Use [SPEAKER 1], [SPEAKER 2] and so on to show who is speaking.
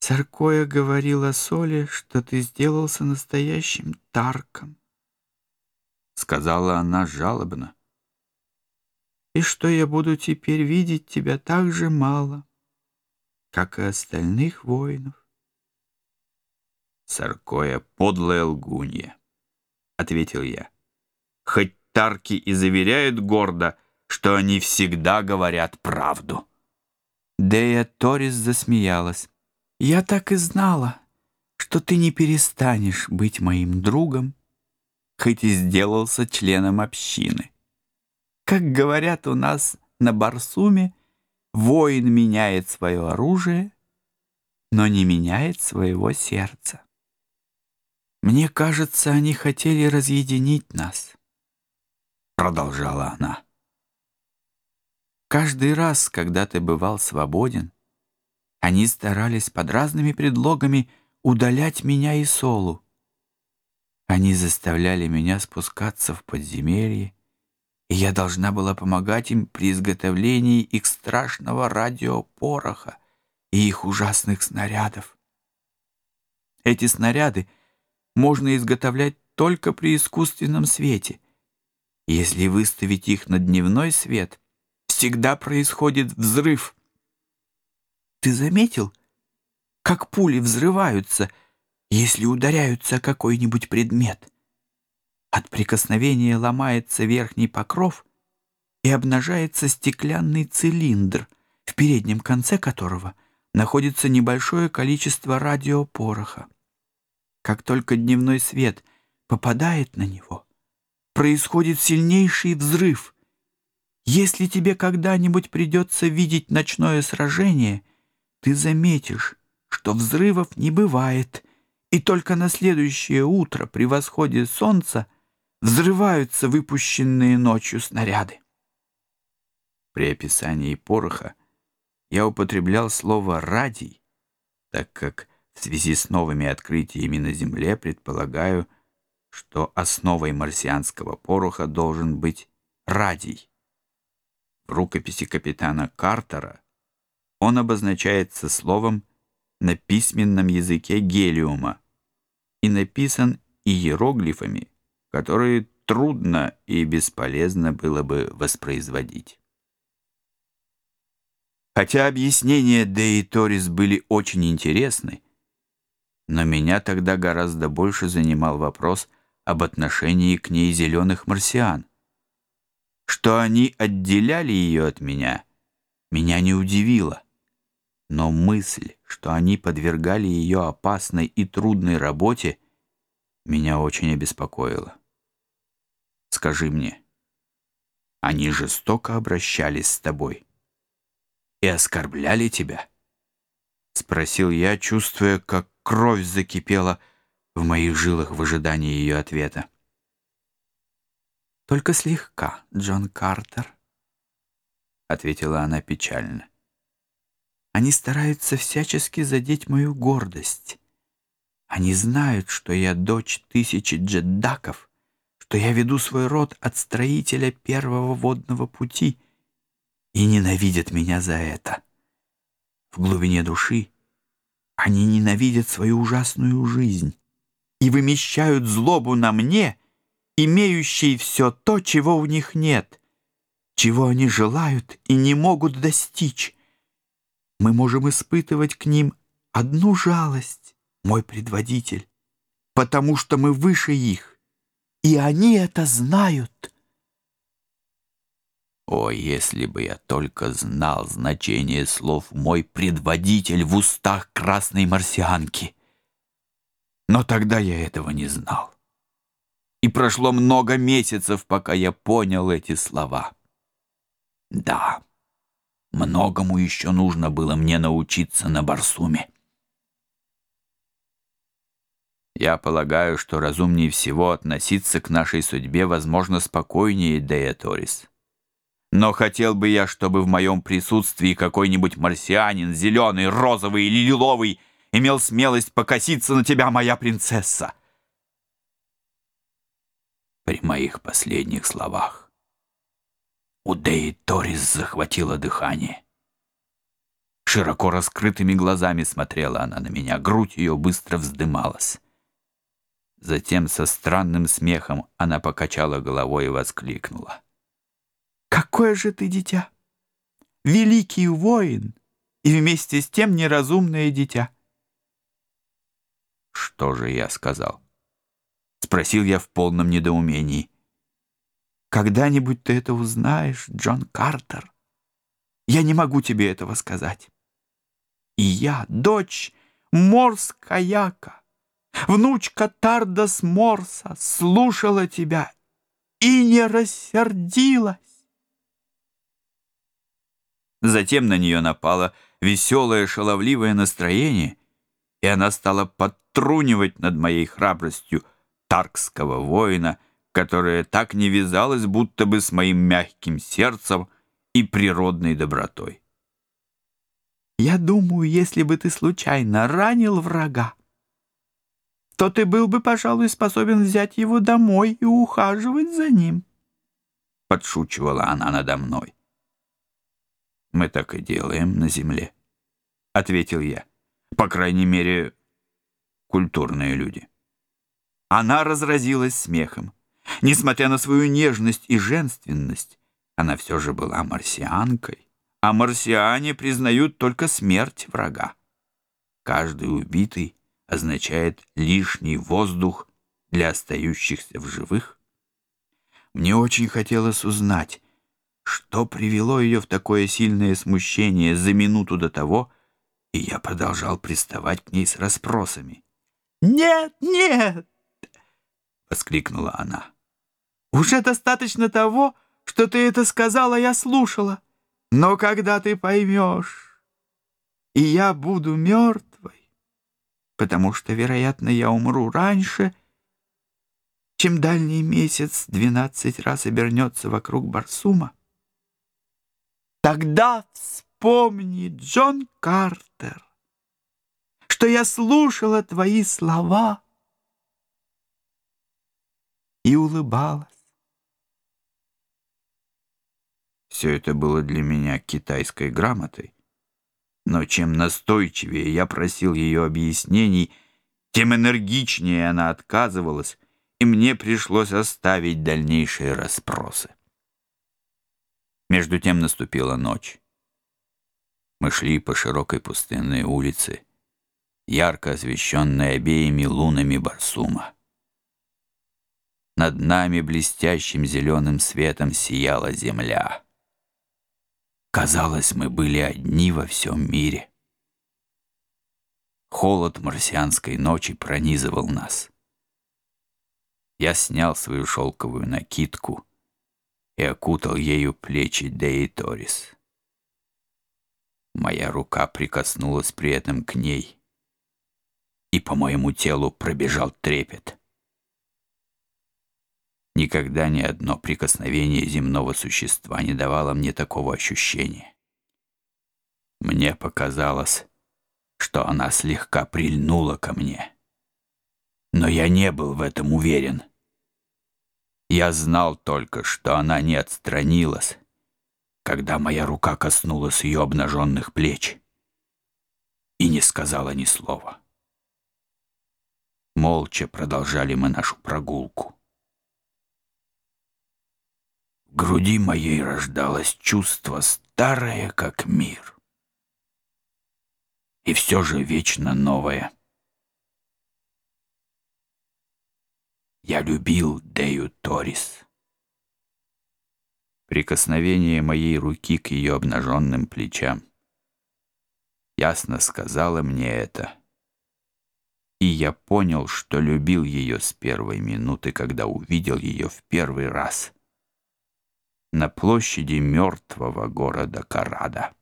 [SPEAKER 1] Саркоя говорил о Соле, что ты сделался настоящим Тарком, — сказала она жалобно, — и что я буду теперь видеть тебя так же мало, как и остальных воинов.
[SPEAKER 2] Саркоя — подлая лгунья, — ответил я. Хоть Тарки и заверяют гордо, что они всегда говорят правду.
[SPEAKER 1] Дея Торис засмеялась. «Я так и знала, что ты не перестанешь быть моим другом, хоть и сделался членом общины. Как говорят у нас на Барсуме, воин меняет свое оружие, но не меняет своего сердца. Мне кажется, они хотели разъединить нас», — продолжала она. Каждый раз, когда ты бывал свободен, Они старались под разными предлогами удалять меня и Солу. Они заставляли меня спускаться в подземелье, и я должна была помогать им при изготовлении их страшного радиопороха и их ужасных снарядов. Эти снаряды можно изготовлять только при искусственном свете. Если выставить их на дневной свет, всегда происходит взрыв — Ты заметил, как пули взрываются, если ударяются о какой-нибудь предмет? От прикосновения ломается верхний покров и обнажается стеклянный цилиндр, в переднем конце которого находится небольшое количество радиопороха. Как только дневной свет попадает на него, происходит сильнейший взрыв — если тебе когда-нибудь придется видеть ночное сражение, ты заметишь, что взрывов не бывает, и только на следующее утро при восходе солнца взрываются выпущенные ночью снаряды.
[SPEAKER 2] При описании пороха я употреблял слово «радий», так как в связи с новыми открытиями на Земле предполагаю, что основой марсианского пороха должен быть радий. В рукописи капитана Картера он обозначается словом на письменном языке гелиума и написан иероглифами, которые трудно и бесполезно было бы воспроизводить. Хотя объяснения Де и Торис были очень интересны, но меня тогда гораздо больше занимал вопрос об отношении к ней зеленых марсиан. Что они отделяли ее от меня, меня не удивило но мысль, что они подвергали ее опасной и трудной работе, меня очень обеспокоила. Скажи мне, они жестоко обращались с тобой и оскорбляли тебя? Спросил я, чувствуя, как кровь закипела в моих жилах в ожидании ее ответа.
[SPEAKER 1] «Только слегка, Джон Картер», — ответила она печально. Они стараются всячески задеть мою гордость. Они знают, что я дочь тысячи джеддаков, что я веду свой род от строителя первого водного пути и ненавидят меня за это. В глубине души они ненавидят свою ужасную жизнь и вымещают злобу на мне, имеющей все то, чего у них нет, чего они желают и не могут достичь мы можем испытывать к ним одну жалость, мой предводитель, потому что мы выше их, и они это знают.
[SPEAKER 2] О, если бы я только знал значение слов «мой предводитель» в устах красной марсианки! Но тогда я этого не знал. И прошло много месяцев, пока я понял эти слова. Да многому еще нужно было мне научиться на Барсуме. Я полагаю, что разумнее всего относиться к нашей судьбе, возможно, спокойнее, Дея Торис. Но хотел бы я, чтобы в моем присутствии какой-нибудь марсианин, зеленый, розовый или лиловый, имел смелость покоситься на тебя, моя принцесса. При моих последних словах у Деи Торис захватило дыхание. Широко раскрытыми глазами смотрела она на меня, грудь ее быстро вздымалась. Затем со странным смехом она покачала головой и воскликнула.
[SPEAKER 1] «Какое же ты дитя! Великий воин и вместе с тем неразумное дитя!»
[SPEAKER 2] «Что же я сказал?» Спросил я в полном недоумении.
[SPEAKER 1] Когда нибудь ты это узнаешь, Джон Картер. Я не могу тебе этого сказать. И я, дочь Морс Каяка, внучка Тардас Морса, слушала тебя и не рассердилась.
[SPEAKER 2] Затем на нее напало веселое шаловливое настроение, и она стала подтрунивать над моей храбростью таркского воина — которая так не вязалась будто бы с моим мягким сердцем и природной добротой.
[SPEAKER 1] «Я думаю, если бы ты случайно ранил врага, то ты был бы, пожалуй, способен взять его домой и ухаживать за ним», —
[SPEAKER 2] подшучивала она надо мной. «Мы так и делаем на земле», — ответил я. «По крайней мере, культурные люди». Она разразилась смехом. Несмотря на свою нежность и женственность, она все же была марсианкой, а марсиане признают только смерть врага. Каждый убитый означает лишний воздух для остающихся в живых. Мне очень хотелось узнать, что привело ее в такое сильное смущение за минуту до того, и я продолжал приставать к ней с расспросами.
[SPEAKER 1] «Нет, нет!» — воскликнула она. «Уже достаточно того, что ты это сказала, я слушала. Но когда ты поймешь, и я буду мертвой, потому что, вероятно, я умру раньше, чем дальний месяц двенадцать раз обернется вокруг Барсума, тогда вспомни,
[SPEAKER 2] Все это было для меня китайской грамотой. Но чем настойчивее я просил ее объяснений, тем энергичнее она отказывалась, и мне пришлось оставить дальнейшие расспросы. Между тем наступила ночь. Мы шли по широкой пустынной улице, ярко освещенной обеими лунами Барсума. Над нами блестящим зеленым светом сияла земля казалось, мы были одни во всем мире. Холод марсианской ночи пронизывал нас. Я снял свою шелковую накидку и окутал ею плечи Деи Торис. Моя рука прикоснулась при этом к ней, и по моему телу пробежал трепет — Никогда ни одно прикосновение земного существа не давало мне такого ощущения. Мне показалось, что она слегка прильнула ко мне. Но я не был в этом уверен. Я знал только, что она не отстранилась, когда моя рука коснулась ее обнаженных плеч и не сказала ни слова. груди моей рождалось чувство старое, как мир. И все же вечно новое. Я любил Дею Торис. Прикосновение моей руки к ее обнаженным плечам ясно сказала мне это. И я понял, что любил ее с первой минуты, когда увидел ее в первый раз — на площади мертвого города Карада.